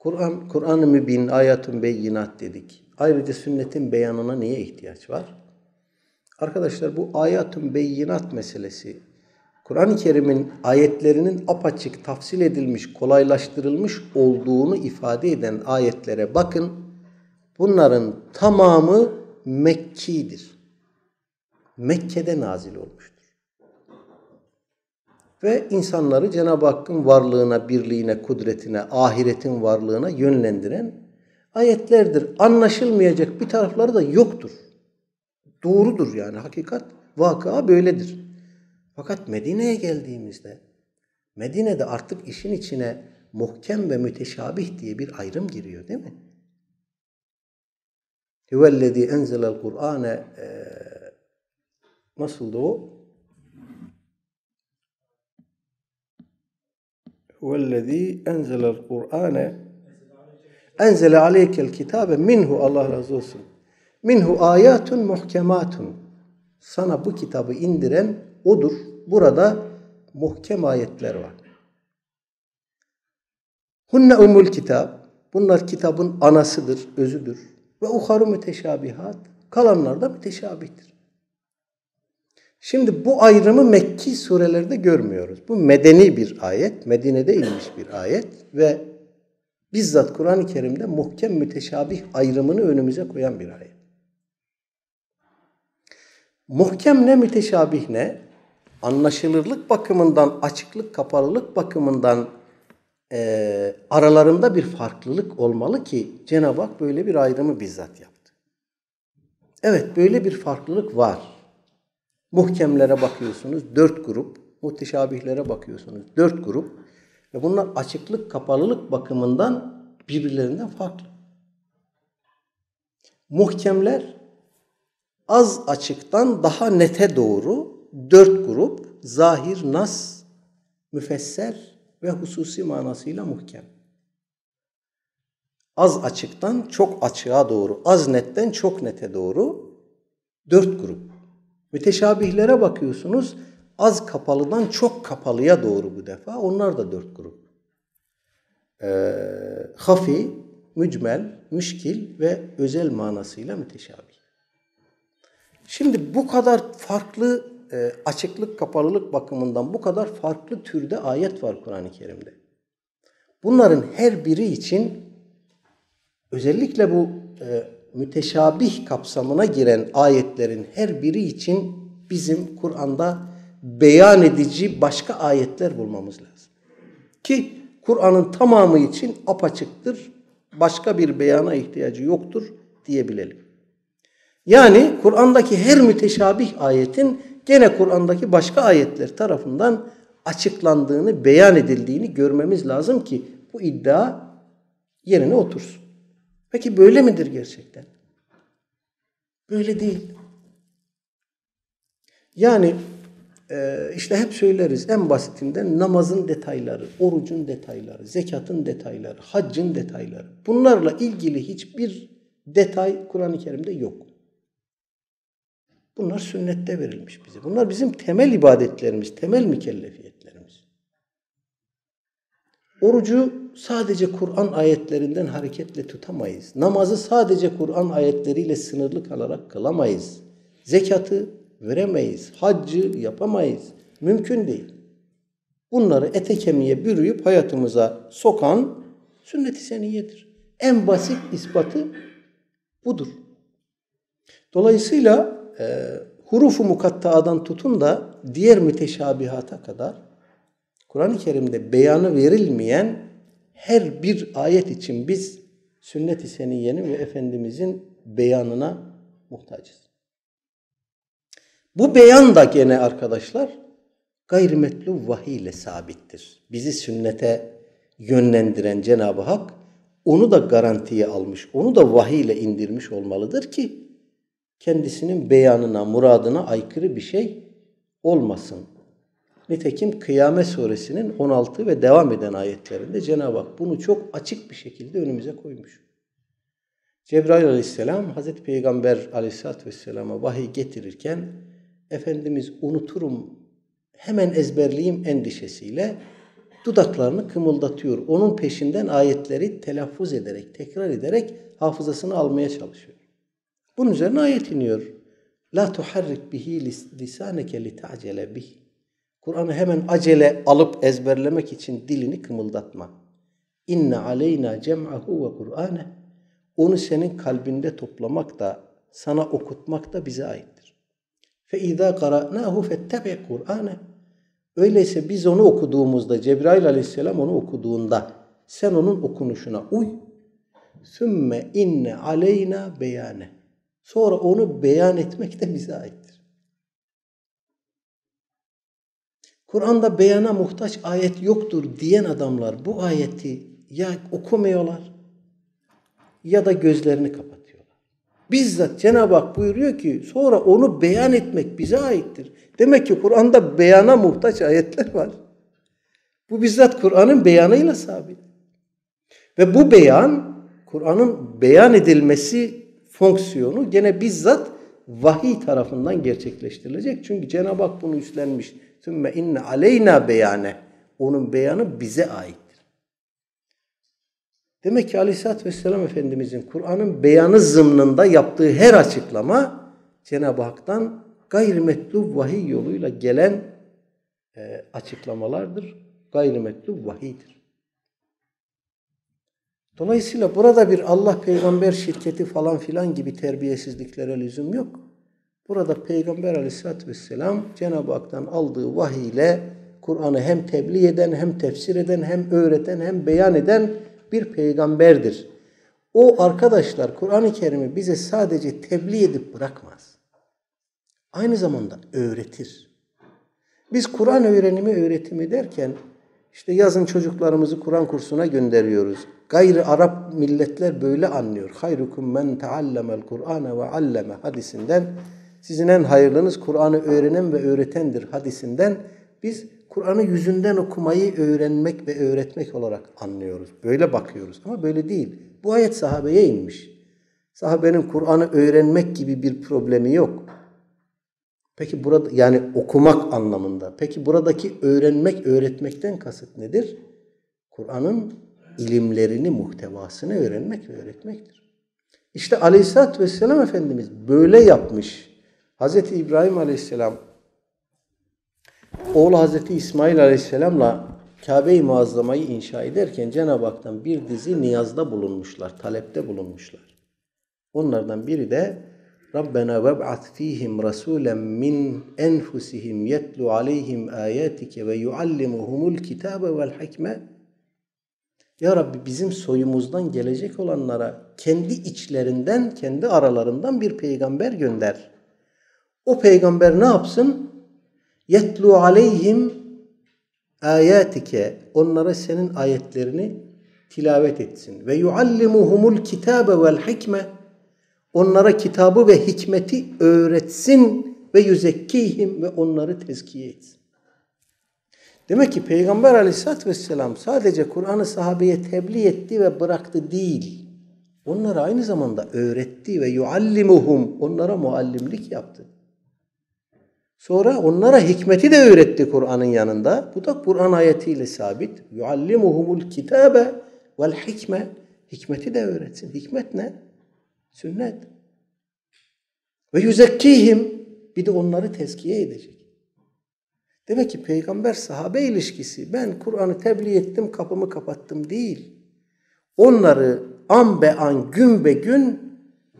Kur'an Kur'an-ı Mübin, ayatun beyinat dedik. Ayrıca sünnetin beyanına niye ihtiyaç var? Arkadaşlar bu ayatun beyinat meselesi Kur'an-ı Kerim'in ayetlerinin apaçık tafsil edilmiş, kolaylaştırılmış olduğunu ifade eden ayetlere bakın. Bunların tamamı Mekki'dir. Mekke'de nazil olmuştur. Ve insanları Cenab-ı Hakk'ın varlığına, birliğine, kudretine, ahiretin varlığına yönlendiren ayetlerdir. Anlaşılmayacak bir tarafları da yoktur. Doğrudur yani hakikat, vaka böyledir. Fakat Medine'ye geldiğimizde Medine'de artık işin içine muhkem ve müteşabih diye bir ayrım giriyor değil mi? Hüvellezî enzelel Kur'ane nasıldı o? Hüvellezî enzelel Kur'ane enzele aleykel kitabe minhu Allah razı olsun. Minhu ayatun muhkematun. Sana bu kitabı indiren odur. Burada muhkem ayetler var. Hunne umul kitap. Bunlar kitabın anasıdır, özüdür. Ve uharu müteşabihat. Kalanlar da müteşabihtir. Şimdi bu ayrımı Mekki surelerde görmüyoruz. Bu medeni bir ayet, Medine'de inmiş bir ayet ve bizzat Kur'an-ı Kerim'de muhkem müteşabih ayrımını önümüze koyan bir ayet. Muhkem ne müteşabih ne? Anlaşılırlık bakımından, açıklık, kapalılık bakımından e, aralarında bir farklılık olmalı ki Cenab-ı Hak böyle bir ayrımı bizzat yaptı. Evet böyle bir farklılık var. Muhkemlere bakıyorsunuz dört grup, muhteşabihlere bakıyorsunuz dört grup ve bunlar açıklık, kapalılık bakımından birbirlerinden farklı. Muhkemler az açıktan daha nete doğru dört grup zahir, nas, müfesser ve hususi manasıyla muhkem. Az açıktan çok açığa doğru, az netten çok nete doğru dört grup. Müteşabihlere bakıyorsunuz az kapalıdan çok kapalıya doğru bu defa. Onlar da dört grup. Ee, hafi, mücmel, müşkil ve özel manasıyla müteşabih. Şimdi bu kadar farklı e, açıklık, kapalılık bakımından bu kadar farklı türde ayet var Kur'an-ı Kerim'de. Bunların her biri için özellikle bu e, müteşabih kapsamına giren ayetlerin her biri için bizim Kur'an'da beyan edici başka ayetler bulmamız lazım. Ki Kur'an'ın tamamı için apaçıktır, başka bir beyana ihtiyacı yoktur diyebilelim. Yani Kur'an'daki her müteşabih ayetin gene Kur'an'daki başka ayetler tarafından açıklandığını, beyan edildiğini görmemiz lazım ki bu iddia yerine otursun. Peki böyle midir gerçekten? Böyle değil. Yani e, işte hep söyleriz en basitinden namazın detayları, orucun detayları, zekatın detayları, haccın detayları. Bunlarla ilgili hiçbir detay Kur'an-ı Kerim'de yok. Bunlar sünnette verilmiş bize. Bunlar bizim temel ibadetlerimiz, temel mükellefiyetlerimiz. Orucu sadece Kur'an ayetlerinden hareketle tutamayız. Namazı sadece Kur'an ayetleriyle sınırlı kalarak kılamayız. Zekatı veremeyiz. Haccı yapamayız. Mümkün değil. Bunları ete kemiğe bürüyüp hayatımıza sokan sünnet-i seniyedir. En basit ispatı budur. Dolayısıyla e, hurufu mukattaadan tutun da diğer müteşabihata kadar Kur'an-ı Kerim'de beyanı verilmeyen her bir ayet için biz sünnet-i seniyenin ve Efendimizin beyanına muhtacız. Bu beyan da gene arkadaşlar gayrimetlu vahiy ile sabittir. Bizi sünnete yönlendiren Cenab-ı Hak onu da garantiye almış, onu da vahiy ile indirmiş olmalıdır ki kendisinin beyanına, muradına aykırı bir şey olmasın. Nitekim Kıyamet Suresinin 16 ve devam eden ayetlerinde Cenab-ı Hak bunu çok açık bir şekilde önümüze koymuş. Cebrail aleyhisselam Hazreti Peygamber aleyhisselatü vesselama vahiy getirirken Efendimiz unuturum hemen ezberleyeyim endişesiyle dudaklarını kımıldatıyor. Onun peşinden ayetleri telaffuz ederek, tekrar ederek hafızasını almaya çalışıyor. Bunun üzerine ayet iniyor. La tuharrik bihi lisaneke li ta'cele bih. Kur'an'ı hemen acele alıp ezberlemek için dilini kımıldatma. İnne aleyna cem'ahu ve Kur'ane. Onu senin kalbinde toplamak da, sana okutmak da bize aittir. Fe izâ qara'nâhu fettebi' Kur'ane. Öyleyse biz onu okuduğumuzda, Cebrail aleyhisselam onu okuduğunda sen onun okunuşuna uy. Sümme inne aleyna beyane. Sonra onu beyan etmek de bize aittir. Kur'an'da beyana muhtaç ayet yoktur diyen adamlar bu ayeti ya okumuyorlar ya da gözlerini kapatıyorlar. Bizzat Cenab-ı Hak buyuruyor ki sonra onu beyan etmek bize aittir. Demek ki Kur'an'da beyana muhtaç ayetler var. Bu bizzat Kur'an'ın beyanıyla sabit. Ve bu beyan, Kur'an'ın beyan edilmesi fonksiyonu gene bizzat vahiy tarafından gerçekleştirilecek. Çünkü Cenab-ı Hak bunu üstlenmiş. Sümme inne aleyna beyane. Onun beyanı bize aittir. Demek ki Aleyhisselatü Vesselam Efendimizin Kur'an'ın beyanı zımnında yaptığı her açıklama Cenab-ı Hak'tan gayrimetlub vahiy yoluyla gelen e, açıklamalardır. Gayrimetlub vahiydir. Dolayısıyla burada bir Allah peygamber şirketi falan filan gibi terbiyesizliklere lüzum yok. Burada Peygamber aleyhissalatü vesselam Cenab-ı Hak'tan aldığı vahiy ile Kur'an'ı hem tebliğ eden, hem tefsir eden, hem öğreten, hem beyan eden bir peygamberdir. O arkadaşlar Kur'an-ı Kerim'i bize sadece tebliğ edip bırakmaz. Aynı zamanda öğretir. Biz Kur'an öğrenimi öğretimi derken işte yazın çocuklarımızı Kur'an kursuna gönderiyoruz. Gayri Arap milletler böyle anlıyor. Hayrukum men teallemel Kur'ane ve alleme hadisinden sizin en hayırlınız Kur'an'ı öğrenen ve öğretendir hadisinden biz Kur'an'ı yüzünden okumayı öğrenmek ve öğretmek olarak anlıyoruz. Böyle bakıyoruz ama böyle değil. Bu ayet sahabeye inmiş. Sahabenin Kur'an'ı öğrenmek gibi bir problemi yok. Peki burada yani okumak anlamında. Peki buradaki öğrenmek, öğretmekten kasıt nedir? Kur'an'ın ilimlerini, muhtevasını öğrenmek ve öğretmektir. İşte Aleyhisselatü Vesselam Efendimiz böyle yapmış. Hz. İbrahim Aleyhisselam oğlu Hz. İsmail Aleyhisselam'la Kabe-i Muazzama'yı inşa ederken Cenab-ı Hak'tan bir dizi niyazda bulunmuşlar, talepte bulunmuşlar. Onlardan biri de Rabbena veb'at fihim rasulen min enfusihim yetlu aleyhim ayatike ve yuallimuhumul kitabe vel hikme. Ya Rabbi bizim soyumuzdan gelecek olanlara kendi içlerinden, kendi aralarından bir peygamber gönder. O peygamber ne yapsın? Yetlu aleyhim ayatike. Onlara senin ayetlerini tilavet etsin. Ve yuallimuhumul kitabe vel hikme. Onlara kitabı ve hikmeti öğretsin ve yüzekkihim ve onları tezkiye etsin. Demek ki Peygamber aleyhissalatü vesselam sadece Kur'an'ı sahabeye tebliğ etti ve bıraktı değil. Onlara aynı zamanda öğretti ve yuallimuhum onlara muallimlik yaptı. Sonra onlara hikmeti de öğretti Kur'an'ın yanında. Bu da Kur'an ayetiyle sabit. Yuallimuhumul kitabe vel hikme. Hikmeti de öğretsin. Hikmet ne? Sünnet. Ve yüzekkihim. Bir de onları tezkiye edecek. Demek ki peygamber sahabe ilişkisi ben Kur'an'ı tebliğ ettim kapımı kapattım değil. Onları an be an gün be gün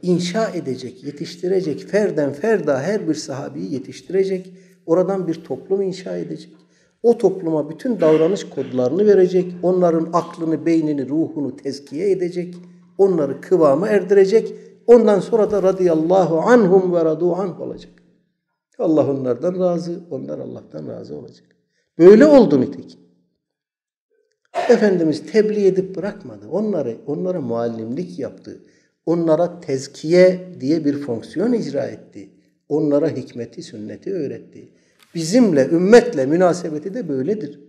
inşa edecek, yetiştirecek, ferden ferda her bir sahabeyi yetiştirecek, oradan bir toplum inşa edecek. O topluma bütün davranış kodlarını verecek, onların aklını, beynini, ruhunu tezkiye edecek, onları kıvama erdirecek. Ondan sonra da radıyallahu anhum ve radu anh olacak. Allah onlardan razı, onlar Allah'tan razı olacak. Böyle oldu nitekim. Efendimiz tebliğ edip bırakmadı. Onları, onlara muallimlik yaptı. Onlara tezkiye diye bir fonksiyon icra etti. Onlara hikmeti, sünneti öğretti. Bizimle, ümmetle münasebeti de böyledir.